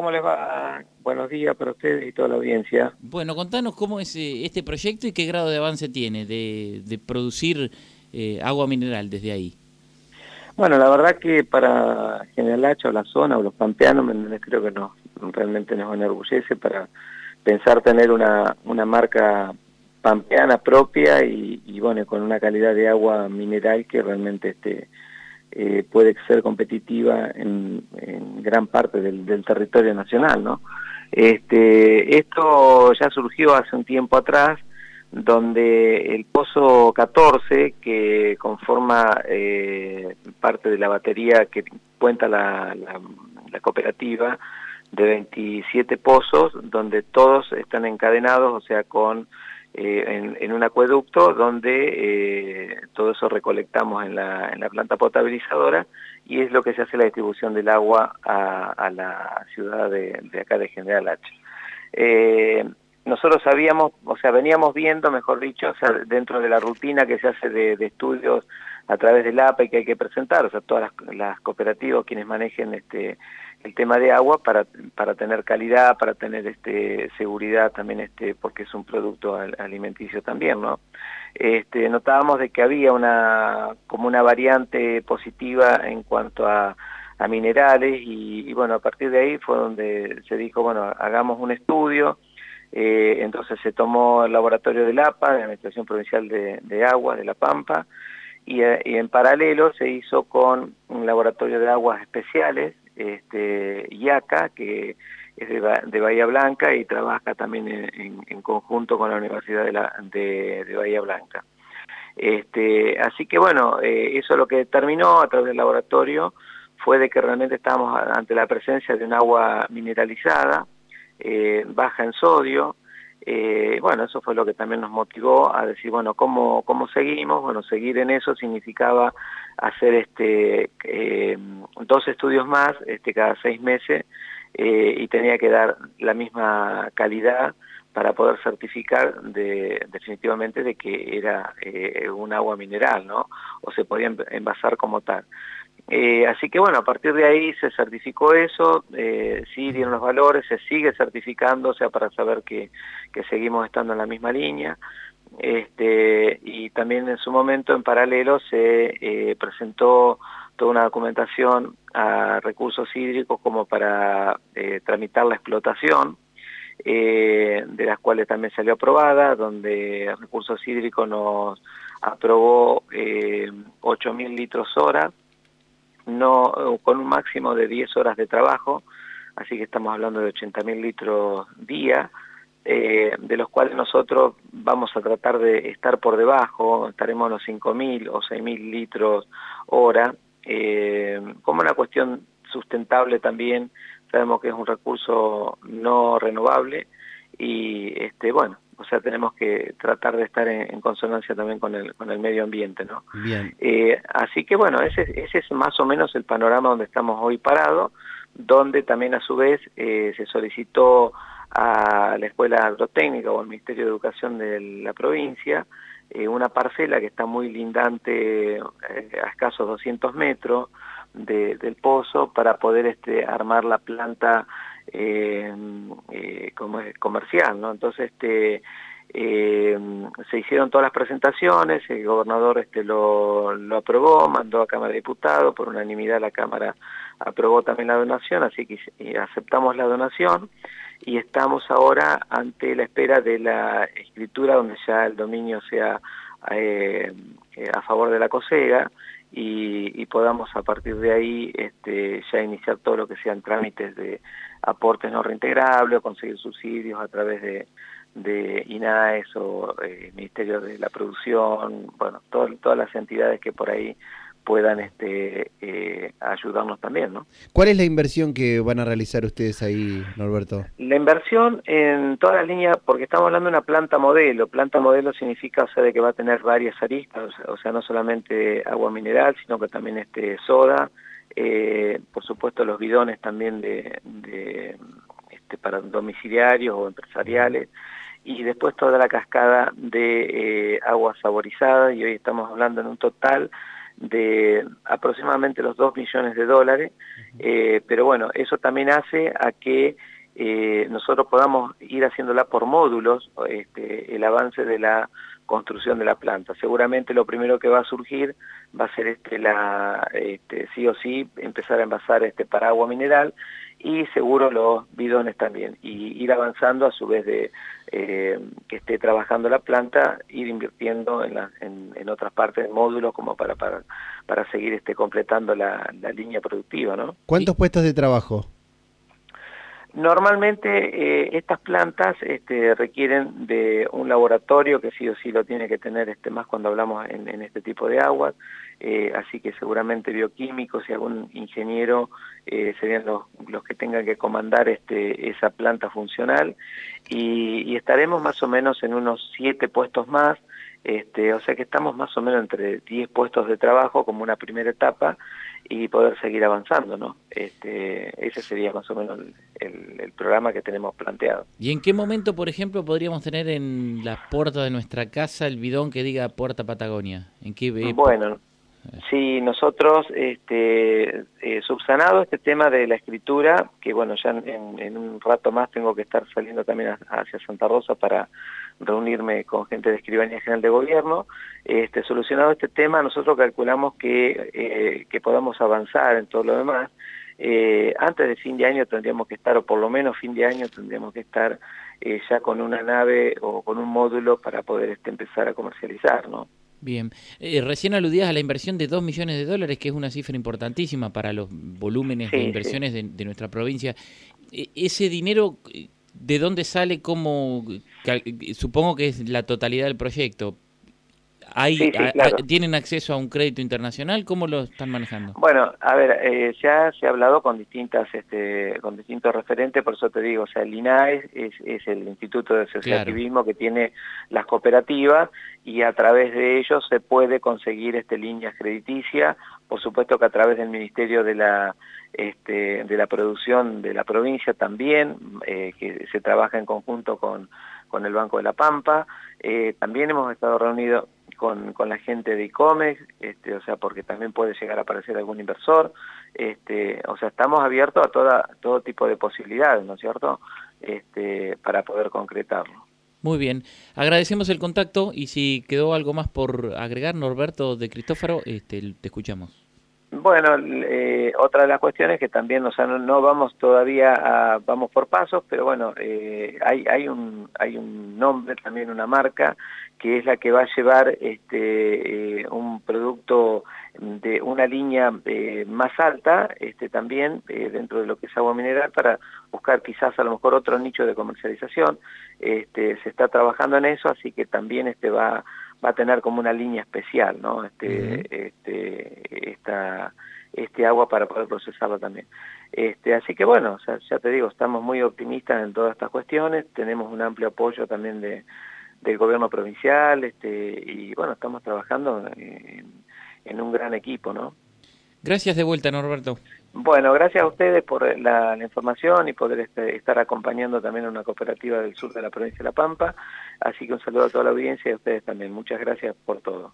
¿cómo les va? Buenos días para ustedes y toda la audiencia. Bueno, contanos cómo es eh, este proyecto y qué grado de avance tiene de, producir eh, agua mineral desde ahí. Bueno, la verdad que para General Hacha o la zona o los pampeanos, creo que nos, realmente nos enorgullece para pensar tener una, una marca pampeana propia y, y, bueno, con una calidad de agua mineral que realmente este, eh, puede ser competitiva en, gran parte del, territorio nacional, ¿no? Este, esto ya surgió hace un tiempo atrás, donde el pozo 14, que conforma eh, parte de la batería que cuenta la, la cooperativa, de 27 pozos, donde todos están encadenados, o sea, con eh, en, un acueducto donde eh, todo eso recolectamos en la, en la planta potabilizadora y es lo que se hace la distribución del agua a, la ciudad de, acá de General H. Eh, nosotros sabíamos, o sea, veníamos viendo, mejor dicho, dentro de la rutina que se hace de, estudios a través del APA y que hay que presentar, o sea, todas las, las cooperativas, quienes manejen este el tema de agua para, para tener calidad, para tener este seguridad también este porque es un producto alimenticio también, ¿no? Este, notábamos de que había una como una variante positiva en cuanto a, a minerales y, bueno, a partir de ahí fue donde se dijo, bueno, hagamos un estudio, eh, entonces se tomó el laboratorio del APA, de la Administración Provincial de, de Agua de La Pampa, y, y, en paralelo se hizo con un laboratorio de aguas especiales este, IACA, que es de, Bahía Blanca y trabaja también en, conjunto con la Universidad de, la, de, Bahía Blanca. Este, así que bueno, eh, eso lo que determinó a través del laboratorio fue de que realmente estábamos ante la presencia de un agua mineralizada, eh, baja en sodio, eh, bueno, eso fue lo que también nos motivó a decir, bueno, ¿cómo, cómo seguimos? Bueno, seguir en eso significaba hacer este eh, dos estudios más este, cada seis meses eh, y tenía que dar la misma calidad para poder certificar de, definitivamente de que era eh, un agua mineral, ¿no? O se podía envasar como tal. Eh, así que bueno, a partir de ahí se certificó eso, eh, sí dieron los valores, se sigue certificando, o sea, para saber que, que seguimos estando en la misma línea. Este, y también en su momento, en paralelo, se eh, presentó toda una documentación a recursos hídricos como para eh, tramitar la explotación, eh, de las cuales también salió aprobada, donde recursos hídricos nos aprobó eh, 8.000 litros hora, no, con un máximo de 10 horas de trabajo, así que estamos hablando de 80.000 litros día, eh, de los cuales nosotros vamos a tratar de estar por debajo, estaremos en los 5.000 o 6.000 litros hora, eh, como una cuestión sustentable también, sabemos que es un recurso no renovable y este bueno, o sea, tenemos que tratar de estar en, consonancia también con el, con el medio ambiente, ¿no? Bien. Eh, así que bueno, ese, ese es más o menos el panorama donde estamos hoy parados, donde también a su vez eh, se solicitó a la Escuela Agrotécnica o al Ministerio de Educación de la provincia eh, una parcela que está muy lindante eh, a escasos 200 metros de, del pozo para poder este, armar la planta eh, comercial, ¿no? Entonces, este, eh, se hicieron todas las presentaciones, el gobernador este lo, aprobó, mandó a Cámara de Diputados, por unanimidad la Cámara aprobó también la donación, así que aceptamos la donación y estamos ahora ante la espera de la escritura donde ya el dominio sea eh, a favor de la COSEGA y, podamos a partir de ahí este, ya iniciar todo lo que sean trámites de aportes no reintegrables o conseguir subsidios a través de, de INAES o eh, Ministerio de la Producción, bueno, todas las entidades que por ahí puedan este, eh, ayudarnos también, ¿no? ¿Cuál es la inversión que van a realizar ustedes ahí, Norberto? La inversión en todas las líneas, porque estamos hablando de una planta modelo. Planta modelo significa, o sea, de que va a tener varias aristas, o sea, no solamente agua mineral, sino que también este soda, eh, por supuesto los bidones también de, de este, para domiciliarios o empresariales, y después toda la cascada de eh, agua saborizada, y hoy estamos hablando en un total de aproximadamente los 2 millones de dólares. Eh, pero bueno, eso también hace a que eh, nosotros podamos ir haciéndola por módulos, este, el avance de la construcción de la planta. Seguramente lo primero que va a surgir va a ser este, la, este, sí o sí empezar a envasar este para agua mineral y seguro los bidones también y ir avanzando a su vez de eh, que esté trabajando la planta ir invirtiendo en, la, en, otras partes de módulos como para, para, para seguir este, completando la, la línea productiva ¿no? ¿cuántos puestos de trabajo? Normalmente eh, estas plantas este, requieren de un laboratorio que sí o sí lo tiene que tener este, más cuando hablamos en, este tipo de aguas, eh, así que seguramente bioquímicos y algún ingeniero eh, serían los, los, que tengan que comandar este, esa planta funcional y, y estaremos más o menos en unos siete puestos más, este, o sea que estamos más o menos entre 10 puestos de trabajo como una primera etapa y poder seguir avanzando, ¿no? Este, ese sería más o menos el, el, programa que tenemos planteado. ¿Y en qué momento, por ejemplo, podríamos tener en la puerta de nuestra casa el bidón que diga Puerta Patagonia? ¿En qué Bueno, Sí, nosotros, este, eh, subsanado este tema de la escritura, que bueno, ya en, un rato más tengo que estar saliendo también hacia Santa Rosa para reunirme con gente de Escribanía General de Gobierno, este, solucionado este tema, nosotros calculamos que, eh, que podamos avanzar en todo lo demás. Eh, antes de fin de año tendríamos que estar, o por lo menos fin de año tendríamos que estar eh, ya con una nave o con un módulo para poder este, empezar a comercializar, ¿no? Bien, eh, recién aludías a la inversión de 2 millones de dólares, que es una cifra importantísima para los volúmenes de inversiones de, nuestra provincia. E, ¿Ese dinero de dónde sale? ¿Cómo? Supongo que es la totalidad del proyecto, hay, ¿Tienen acceso a un crédito internacional? ¿Cómo lo están manejando? Bueno, a ver, eh, ya se ha hablado con distintas, este, con distintos referentes, por eso te digo, o sea, el INAE es, es el Instituto de Asociativismo que tiene las cooperativas y a través de ellos se puede conseguir este líneas crediticias, por supuesto que a través del Ministerio de la este, de la producción de la provincia también, eh, que se trabaja en conjunto con, con el Banco de la Pampa. Eh, también hemos estado reunidos con, con la gente de ICOMEX, este, o sea, porque también puede llegar a aparecer algún inversor. Este, o sea, estamos abiertos a toda, todo tipo de posibilidades, ¿no es cierto?, este, para poder concretarlo. Muy bien, agradecemos el contacto y si quedó algo más por agregar, Norberto de Cristófaro, este, te escuchamos. Bueno, eh, otra de las cuestiones que también, o sea, no, vamos todavía a, vamos por pasos, pero bueno, eh, hay, hay, un, hay un nombre, también una marca, que es la que va a llevar este, eh, un producto de una línea más alta, este, también dentro de lo que es agua mineral, para buscar quizás a lo mejor otro nicho de comercialización. Este, se está trabajando en eso, así que también este va va a tener como una línea especial, ¿no? Este, este, esta, este agua para poder procesarla también. Este, así que bueno, ya te digo, estamos muy optimistas en todas estas cuestiones, tenemos un amplio apoyo también de, del gobierno provincial, este, y bueno, estamos trabajando en, en un gran equipo, ¿no? Gracias de vuelta, Norberto. Bueno, gracias a ustedes por la, información y poder este, estar acompañando también a una cooperativa del sur de la provincia de La Pampa. Así que un saludo a toda la audiencia y a ustedes también. Muchas gracias por todo.